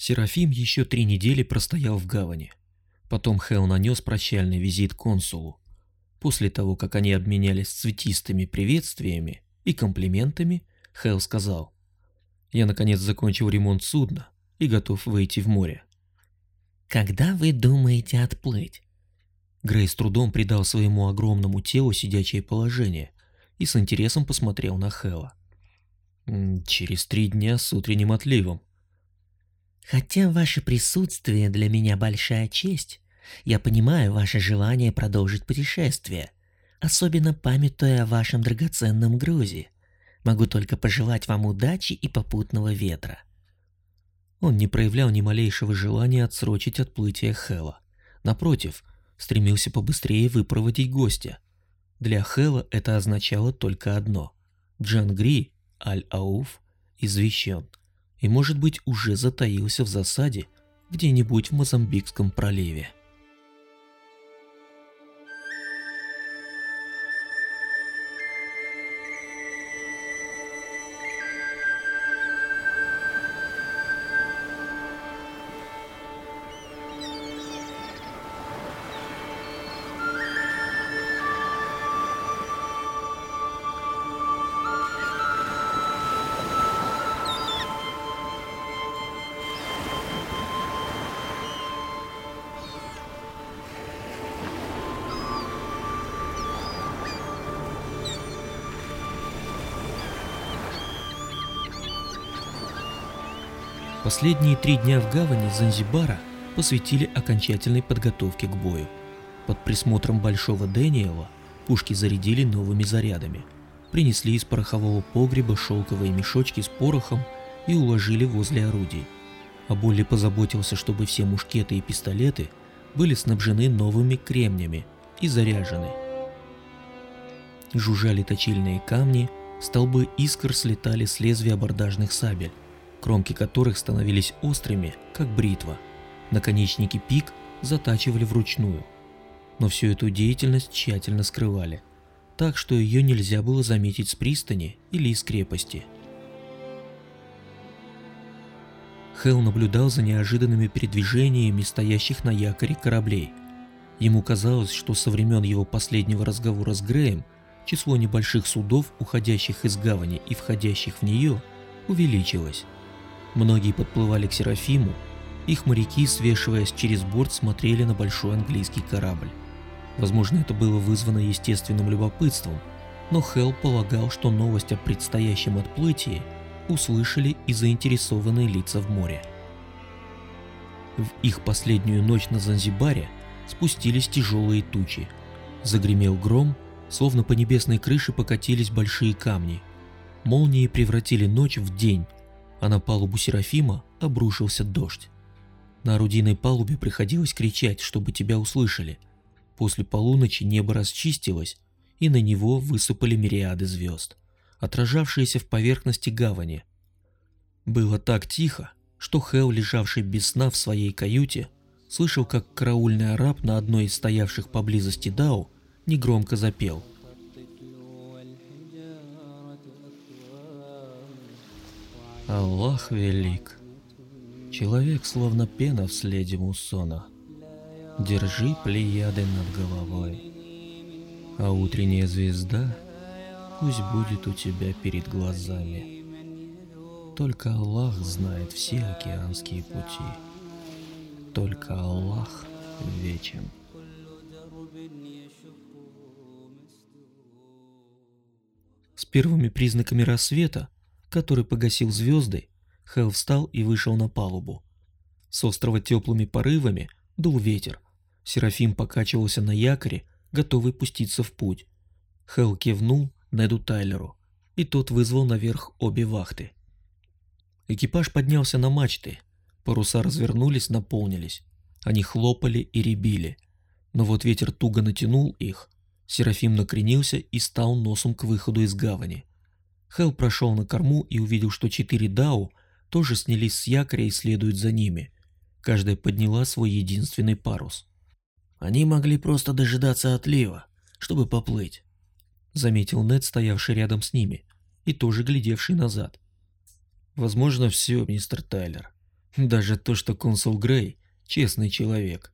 Серафим еще три недели простоял в гавани. Потом Хелл нанес прощальный визит консулу. После того, как они обменялись цветистыми приветствиями и комплиментами, Хелл сказал, «Я наконец закончил ремонт судна и готов выйти в море». «Когда вы думаете отплыть?» Грей с трудом придал своему огромному телу сидячее положение и с интересом посмотрел на Хэлла. «Через три дня с утренним отливом». «Хотя ваше присутствие для меня большая честь, я понимаю ваше желание продолжить путешествие, особенно памятуя о вашем драгоценном грузе. Могу только пожелать вам удачи и попутного ветра». Он не проявлял ни малейшего желания отсрочить отплытие Хэла. Напротив, стремился побыстрее выпроводить гостя. Для Хэла это означало только одно. Джангри, Аль-Ауф, извещен и, может быть, уже затаился в засаде где-нибудь в Мозамбикском проливе. Последние три дня в гавани Занзибара посвятили окончательной подготовке к бою. Под присмотром Большого Дэниела пушки зарядили новыми зарядами, принесли из порохового погреба шелковые мешочки с порохом и уложили возле орудий. А Болли позаботился, чтобы все мушкеты и пистолеты были снабжены новыми кремнями и заряжены. Жужжали точильные камни, столбы искр слетали с лезвия абордажных сабель кромки которых становились острыми, как бритва. Наконечники пик затачивали вручную. Но всю эту деятельность тщательно скрывали, так что ее нельзя было заметить с пристани или из крепости. Хелл наблюдал за неожиданными передвижениями стоящих на якоре кораблей. Ему казалось, что со времен его последнего разговора с Греем число небольших судов, уходящих из гавани и входящих в нее, увеличилось. Многие подплывали к Серафиму, их моряки, свешиваясь через борт, смотрели на большой английский корабль. Возможно, это было вызвано естественным любопытством, но Хелл полагал, что новость о предстоящем отплытии услышали и заинтересованные лица в море. В их последнюю ночь на Занзибаре спустились тяжелые тучи. Загремел гром, словно по небесной крыше покатились большие камни. Молнии превратили ночь в день, а на палубу Серафима обрушился дождь. На орудийной палубе приходилось кричать, чтобы тебя услышали. После полуночи небо расчистилось, и на него высыпали мириады звезд, отражавшиеся в поверхности гавани. Было так тихо, что Хел, лежавший без сна в своей каюте, слышал, как караульный араб на одной из стоявших поблизости дау негромко запел – Аллах велик. Человек словно пена в следе муссона. Держи плеяды над головой. А утренняя звезда пусть будет у тебя перед глазами. Только Аллах знает все океанские пути. Только Аллах вечен. С первыми признаками рассвета который погасил звезды, Хелл встал и вышел на палубу. С острова теплыми порывами дул ветер. Серафим покачивался на якоре, готовый пуститься в путь. Хелл кивнул Неду Тайлеру, и тот вызвал наверх обе вахты. Экипаж поднялся на мачты, паруса развернулись, наполнились. Они хлопали и ребили. Но вот ветер туго натянул их. Серафим накренился и стал носом к выходу из гавани. Хелл прошел на корму и увидел, что четыре Дау тоже снялись с якоря и следуют за ними. Каждая подняла свой единственный парус. «Они могли просто дожидаться отлива, чтобы поплыть», — заметил Нед, стоявший рядом с ними, и тоже глядевший назад. «Возможно, все, мистер Тайлер. Даже то, что консул Грей – честный человек.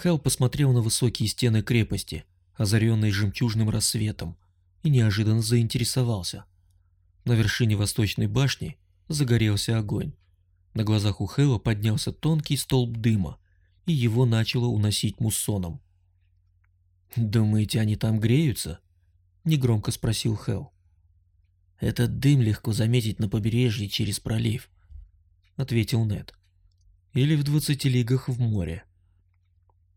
Хелл посмотрел на высокие стены крепости, озаренные жемчужным рассветом, и неожиданно заинтересовался. На вершине восточной башни загорелся огонь. На глазах у Хэлла поднялся тонкий столб дыма, и его начало уносить муссоном. «Думаете, они там греются?» – негромко спросил Хэл. «Этот дым легко заметить на побережье через пролив», – ответил Нед. «Или в двадцати лигах в море».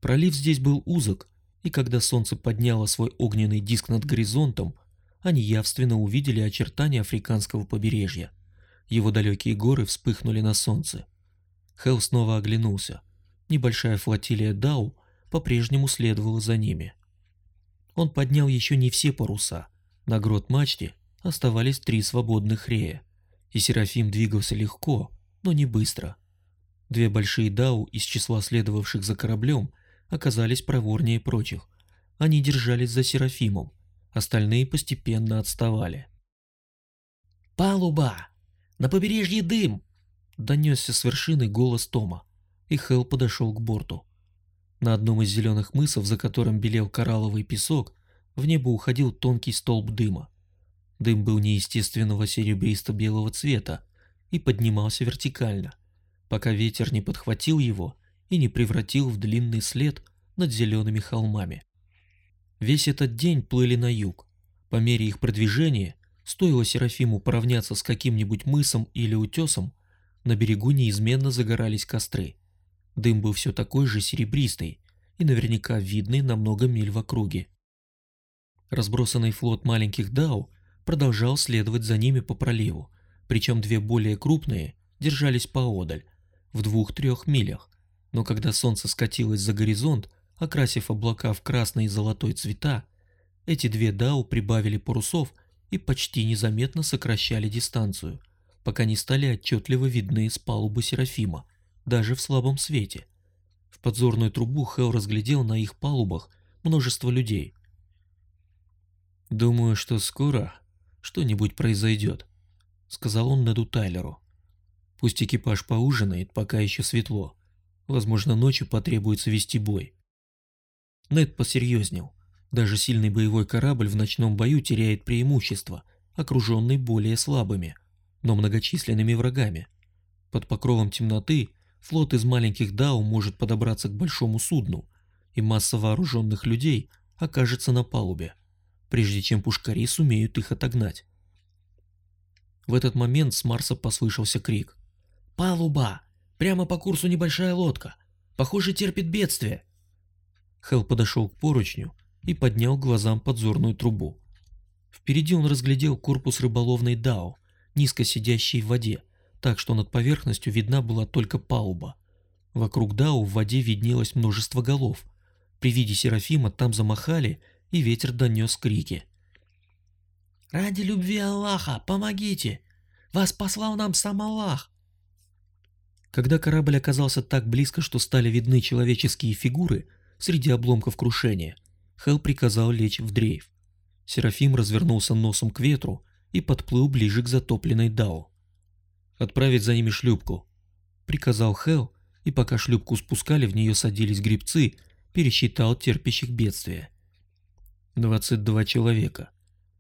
Пролив здесь был узок, и когда солнце подняло свой огненный диск над горизонтом, они явственно увидели очертания африканского побережья. Его далекие горы вспыхнули на солнце. Хелл снова оглянулся. Небольшая флотилия Дау по-прежнему следовала за ними. Он поднял еще не все паруса. На грот мачте оставались три свободных рея, и Серафим двигался легко, но не быстро. Две большие Дау из числа следовавших за кораблем оказались проворнее прочих. Они держались за Серафимом, остальные постепенно отставали. «Палуба! На побережье дым!» Донесся с вершины голос Тома, и Хелл подошел к борту. На одном из зеленых мысов, за которым белел коралловый песок, в небо уходил тонкий столб дыма. Дым был неестественного серебристо-белого цвета и поднимался вертикально, пока ветер не подхватил его и не превратил в длинный след над зелеными холмами. Весь этот день плыли на юг. По мере их продвижения, стоило Серафиму поравняться с каким-нибудь мысом или утесом, на берегу неизменно загорались костры. Дым был все такой же серебристый и наверняка видный на много миль в округе. Разбросанный флот маленьких дау продолжал следовать за ними по проливу, причем две более крупные держались поодаль, в двух-трех милях, но когда солнце скатилось за горизонт, окрасив облака в красный и золотой цвета, эти две дау прибавили парусов и почти незаметно сокращали дистанцию, пока не стали отчетливо видны с палубы Серафима, даже в слабом свете. В подзорную трубу Хелл разглядел на их палубах множество людей. «Думаю, что скоро что-нибудь произойдет», — сказал он Неду Тайлеру. «Пусть экипаж поужинает, пока еще светло. Возможно, ночью потребуется вести бой». Нед посерьезнел. Даже сильный боевой корабль в ночном бою теряет преимущество, окруженный более слабыми, но многочисленными врагами. Под покровом темноты флот из маленьких дау может подобраться к большому судну, и масса вооруженных людей окажется на палубе, прежде чем пушкари сумеют их отогнать. В этот момент с Марса послышался крик. «Палуба! Прямо по курсу небольшая лодка! Похоже, терпит бедствие!» Хелл подошел к поручню и поднял глазам подзорную трубу. Впереди он разглядел корпус рыболовной Дао, низко сидящий в воде, так что над поверхностью видна была только палуба. Вокруг Дао в воде виднелось множество голов. При виде Серафима там замахали, и ветер донес крики. «Ради любви Аллаха, помогите! Вас послал нам сам Аллах!» Когда корабль оказался так близко, что стали видны человеческие фигуры, среди обломков крушения, Хел приказал лечь в дрейф. Серафим развернулся носом к ветру и подплыл ближе к затопленной Дау. «Отправить за ними шлюпку», — приказал Хел, и пока шлюпку спускали, в нее садились грибцы, пересчитал терпящих бедствия. 22 человека.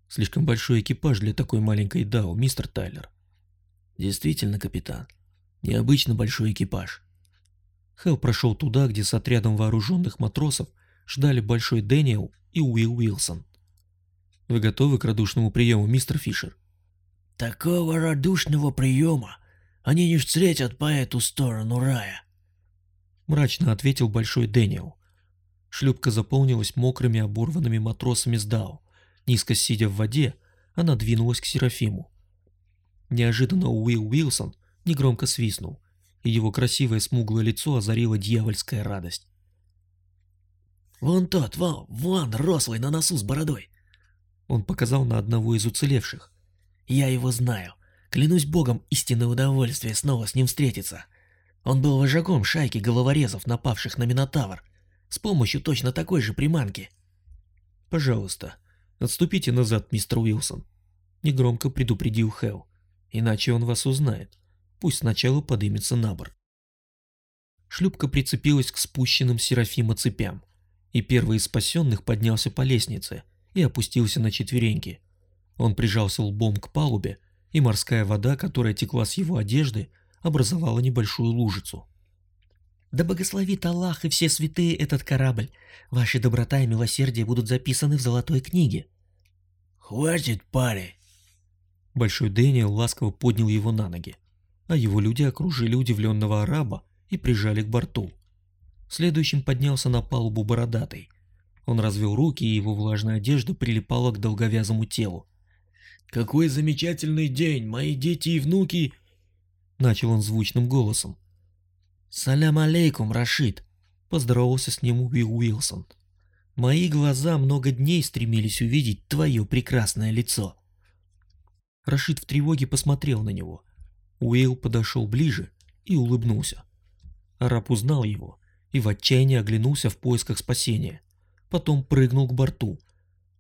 Слишком большой экипаж для такой маленькой Дау, мистер Тайлер. Действительно, капитан. Необычно большой экипаж. Хелл прошел туда, где с отрядом вооруженных матросов ждали Большой Дэниел и Уилл Уилсон. «Вы готовы к радушному приему, мистер Фишер?» «Такого радушного приема они не встретят по эту сторону рая», — мрачно ответил Большой Дэниел. Шлюпка заполнилась мокрыми оборванными матросами с Дау. Низко сидя в воде, она двинулась к Серафиму. Неожиданно Уилл Уилсон негромко свистнул и его красивое смуглое лицо озарила дьявольская радость. «Вон тот, вон, вон, рослый на носу с бородой!» Он показал на одного из уцелевших. «Я его знаю. Клянусь богом, истинное удовольствие снова с ним встретиться. Он был вожаком шайки головорезов, напавших на Минотавр, с помощью точно такой же приманки». «Пожалуйста, отступите назад, мистер Уилсон», — негромко предупредил Хелл, — «иначе он вас узнает. Пусть сначала подымется на борт. Шлюпка прицепилась к спущенным Серафима цепям, и первый из спасенных поднялся по лестнице и опустился на четвереньки. Он прижался лбом к палубе, и морская вода, которая текла с его одежды, образовала небольшую лужицу. «Да благословит Аллах и все святые этот корабль. Ваши доброта и милосердие будут записаны в золотой книге». «Хватит, парень!» Большой Дэниел ласково поднял его на ноги, а его люди окружили удивленного араба и прижали к борту. Следующим поднялся на палубу бородатый. Он развел руки, и его влажная одежда прилипала к долговязому телу. «Какой замечательный день, мои дети и внуки!» Начал он звучным голосом. «Салям алейкум, Рашид!» Поздоровался с ним Уилл Уилсон. «Мои глаза много дней стремились увидеть твое прекрасное лицо». Рашид в тревоге посмотрел на него. Уилл подошел ближе и улыбнулся. Араб узнал его и в отчаянии оглянулся в поисках спасения. Потом прыгнул к борту.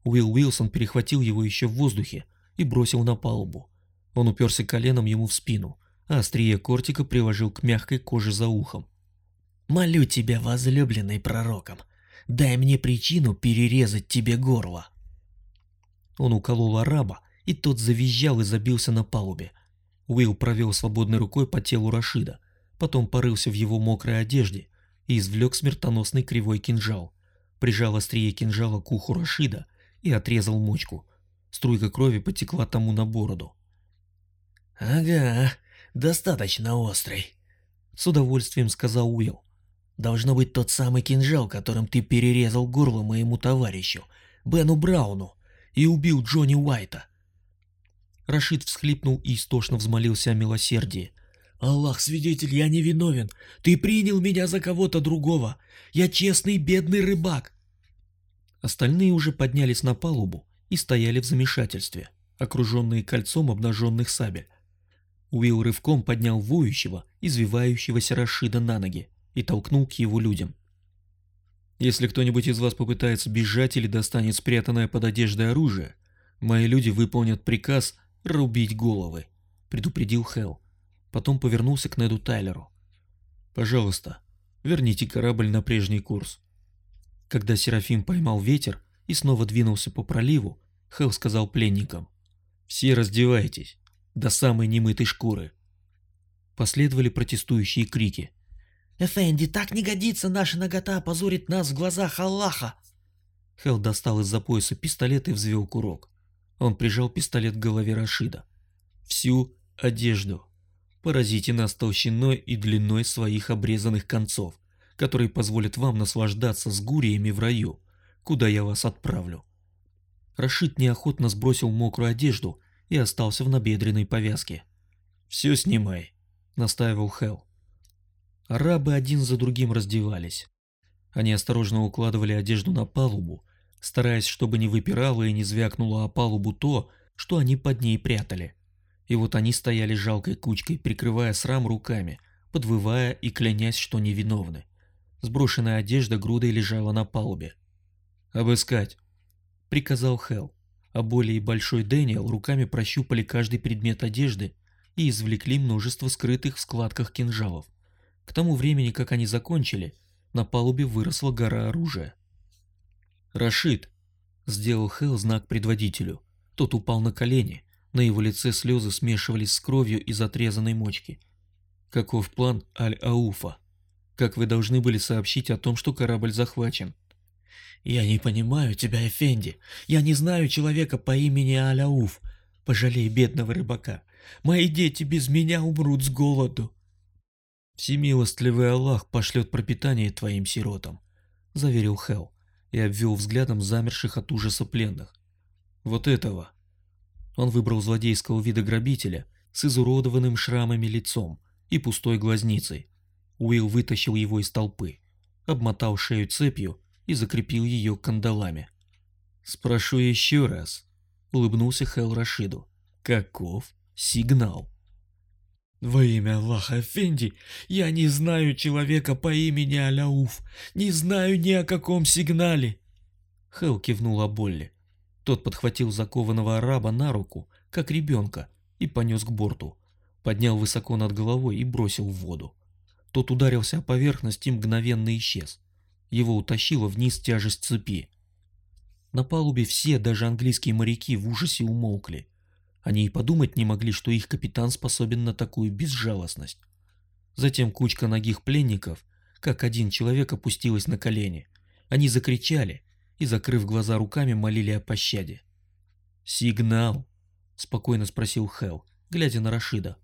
Уилл Уилсон перехватил его еще в воздухе и бросил на палубу. Он уперся коленом ему в спину, а острие кортика приложил к мягкой коже за ухом. «Молю тебя, возлюбленный пророком, дай мне причину перерезать тебе горло». Он уколол араба, и тот завизжал и забился на палубе. Уилл провел свободной рукой по телу Рашида, потом порылся в его мокрой одежде и извлек смертоносный кривой кинжал, прижал острие кинжала к уху Рашида и отрезал мочку. Струйка крови потекла тому на бороду. «Ага, достаточно острый», — с удовольствием сказал Уилл. «Должно быть тот самый кинжал, которым ты перерезал горло моему товарищу, Бену Брауну, и убил Джонни Уайта». Рашид всхлипнул и истошно взмолился о милосердии. «Аллах, свидетель, я не виновен. Ты принял меня за кого-то другого. Я честный бедный рыбак». Остальные уже поднялись на палубу и стояли в замешательстве, окруженные кольцом обнаженных сабель. Уилл рывком поднял воющего, извивающегося Рашида на ноги и толкнул к его людям. «Если кто-нибудь из вас попытается бежать или достанет спрятанное под одеждой оружие, мои люди выполнят приказ рубить головы», — предупредил Хелл. Потом повернулся к Неду Тайлеру. «Пожалуйста, верните корабль на прежний курс». Когда Серафим поймал ветер и снова двинулся по проливу, Хелл сказал пленникам. «Все раздевайтесь, до самой немытой шкуры». Последовали протестующие крики. «Эфенди, так не годится, наша нагота позорит нас в глазах Аллаха!» Хелл достал из-за пояса пистолет и взвел курок. Он прижал пистолет к голове Рашида. «Всю одежду. Поразите нас толщиной и длиной своих обрезанных концов, которые позволят вам наслаждаться с гуриями в раю, куда я вас отправлю». Рашид неохотно сбросил мокрую одежду и остался в набедренной повязке. «Все снимай», — настаивал Хелл. Арабы один за другим раздевались. Они осторожно укладывали одежду на палубу, стараясь, чтобы не выпирало и не звякнуло о палубу то, что они под ней прятали. И вот они стояли жалкой кучкой, прикрывая срам руками, подвывая и клянясь, что невиновны. Сброшенная одежда грудой лежала на палубе. «Обыскать!» — приказал Хелл, а более большой Дэниел руками прощупали каждый предмет одежды и извлекли множество скрытых в складках кинжалов. К тому времени, как они закончили, на палубе выросла гора оружия. «Рашид!» — сделал Хелл знак предводителю. Тот упал на колени, на его лице слезы смешивались с кровью из отрезанной мочки. «Каков план Аль-Ауфа? Как вы должны были сообщить о том, что корабль захвачен?» «Я не понимаю тебя, Эфенди. Я не знаю человека по имени Аляуф. Пожалей бедного рыбака. Мои дети без меня умрут с голоду». «Всемилостливый Аллах пошлет пропитание твоим сиротам», — заверил Хелл и обвел взглядом замерших от ужаса пленных. «Вот этого!» Он выбрал злодейского вида грабителя с изуродованным шрамами лицом и пустой глазницей. Уилл вытащил его из толпы, обмотал шею цепью и закрепил ее кандалами. «Спрошу еще раз», — улыбнулся Хел Рашиду. «Каков сигнал?» «Во имя Аллаха Фенди, я не знаю человека по имени Аляуф, не знаю ни о каком сигнале!» Хел кивнул о Болли. Тот подхватил закованного араба на руку, как ребенка, и понес к борту. Поднял высоко над головой и бросил в воду. Тот ударился о поверхность и мгновенно исчез. Его утащило вниз тяжесть цепи. На палубе все, даже английские моряки, в ужасе умолкли. Они и подумать не могли, что их капитан способен на такую безжалостность. Затем кучка ногих пленников, как один человек, опустилась на колени. Они закричали и, закрыв глаза руками, молили о пощаде. «Сигнал?» – спокойно спросил Хелл, глядя на Рашида.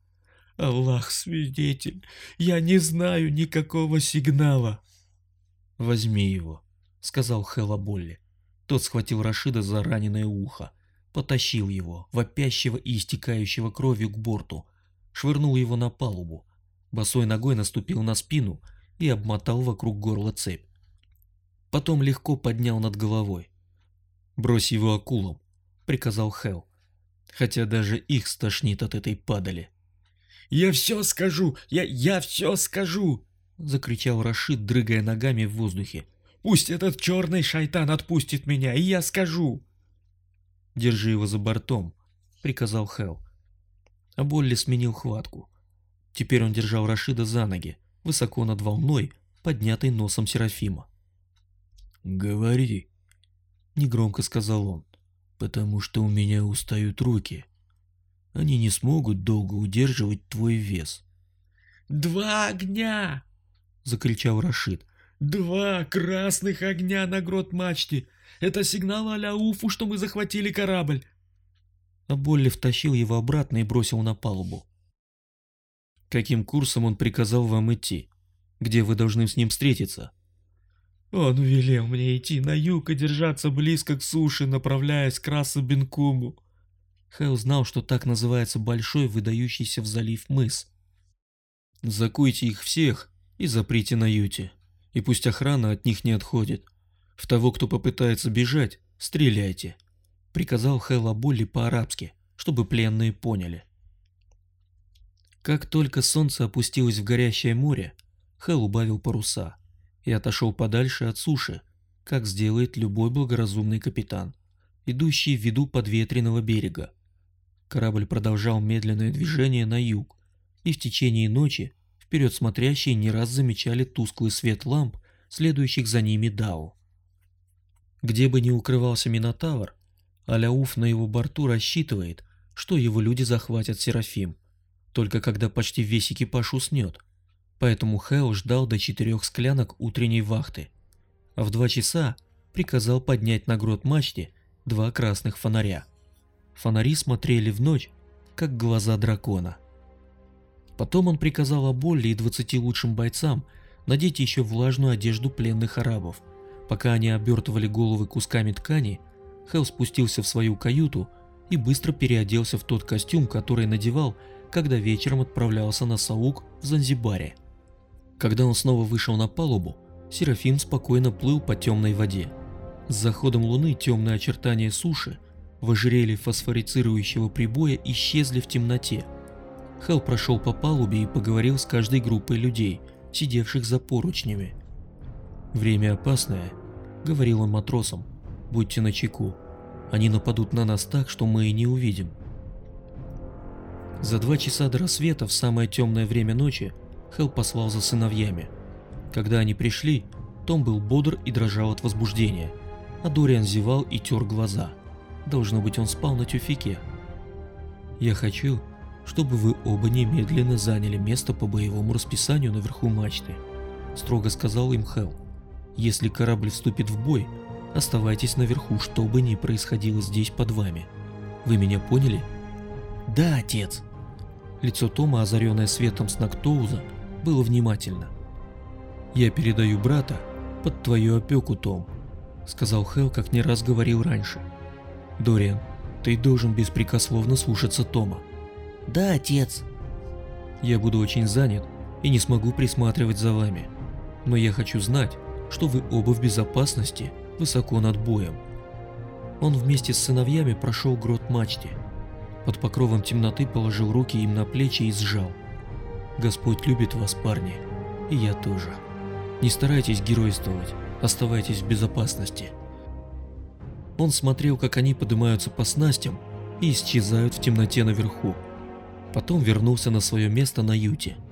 «Аллах свидетель, я не знаю никакого сигнала». «Возьми его», — сказал Хэлла Болли. Тот схватил Рашида за раненое ухо, потащил его, вопящего и истекающего кровью к борту, швырнул его на палубу, босой ногой наступил на спину и обмотал вокруг горла цепь. Потом легко поднял над головой. «Брось его акулам», — приказал Хэл, хотя даже их стошнит от этой падали. «Я все скажу! Я, я все скажу!» — закричал Рашид, дрыгая ногами в воздухе. Пусть этот черный шайтан отпустит меня, и я скажу. Держи его за бортом, приказал Хел. А Болли сменил хватку. Теперь он держал Рашида за ноги, высоко над волной, поднятой носом Серафима. «Говори», — негромко сказал он, — «потому что у меня устают руки. Они не смогут долго удерживать твой вес». «Два огня!» — закричал Рашид. Два красных огня на грот мачте. Это сигнал Аляуфу, что мы захватили корабль. А Болли втащил его обратно и бросил на палубу. Каким курсом он приказал вам идти? Где вы должны с ним встретиться? Он велел мне идти на юг и держаться близко к суше, направляясь к Расу-Бенкуму. Хэл знал, что так называется большой, выдающийся в залив мыс. Закуйте их всех и заприте на юте и пусть охрана от них не отходит. В того, кто попытается бежать, стреляйте», — приказал Хэлла Болли по-арабски, чтобы пленные поняли. Как только солнце опустилось в горящее море, Хэл убавил паруса и отошел подальше от суши, как сделает любой благоразумный капитан, идущий в виду подветренного берега. Корабль продолжал медленное движение на юг, и в течение ночи Вперед смотрящие не раз замечали тусклый свет ламп, следующих за ними Дау. Где бы ни укрывался Минотавр, Аляуф на его борту рассчитывает, что его люди захватят Серафим, только когда почти весь экипаж уснет, поэтому Хэл ждал до четырех склянок утренней вахты, а в два часа приказал поднять на грот мачте два красных фонаря. Фонари смотрели в ночь, как глаза дракона. Потом он приказал Аболле и двадцати лучшим бойцам надеть еще влажную одежду пленных арабов. Пока они обертывали головы кусками ткани, Хелл спустился в свою каюту и быстро переоделся в тот костюм, который надевал, когда вечером отправлялся на Саук в Занзибаре. Когда он снова вышел на палубу, Серафим спокойно плыл по темной воде. С заходом луны темные очертания суши в ожерелье фосфорицирующего прибоя исчезли в темноте – Хелл прошел по палубе и поговорил с каждой группой людей, сидевших за поручнями. «Время опасное», — говорил он матросам. «Будьте начеку. Они нападут на нас так, что мы и не увидим». За два часа до рассвета, в самое темное время ночи, Хелл послал за сыновьями. Когда они пришли, том был бодр и дрожал от возбуждения, а Дориан зевал и тер глаза. Должно быть, он спал на тюфике. «Я хочу, чтобы вы оба немедленно заняли место по боевому расписанию наверху мачты», — строго сказал им Хелл. «Если корабль вступит в бой, оставайтесь наверху, что бы ни происходило здесь под вами. Вы меня поняли?» «Да, отец». Лицо Тома, озаренное светом с Нактоуза, было внимательно. «Я передаю брата под твою опеку, Том», — сказал Хелл, как не раз говорил раньше. «Дориан, ты должен беспрекословно слушаться Тома. Да, отец. Я буду очень занят и не смогу присматривать за вами. Но я хочу знать, что вы оба в безопасности, высоко над боем. Он вместе с сыновьями прошел грот мачте. Под покровом темноты положил руки им на плечи и сжал. Господь любит вас, парни, и я тоже. Не старайтесь геройствовать, оставайтесь в безопасности. Он смотрел, как они поднимаются по снастям и исчезают в темноте наверху. Потом вернулся на свое место на юте –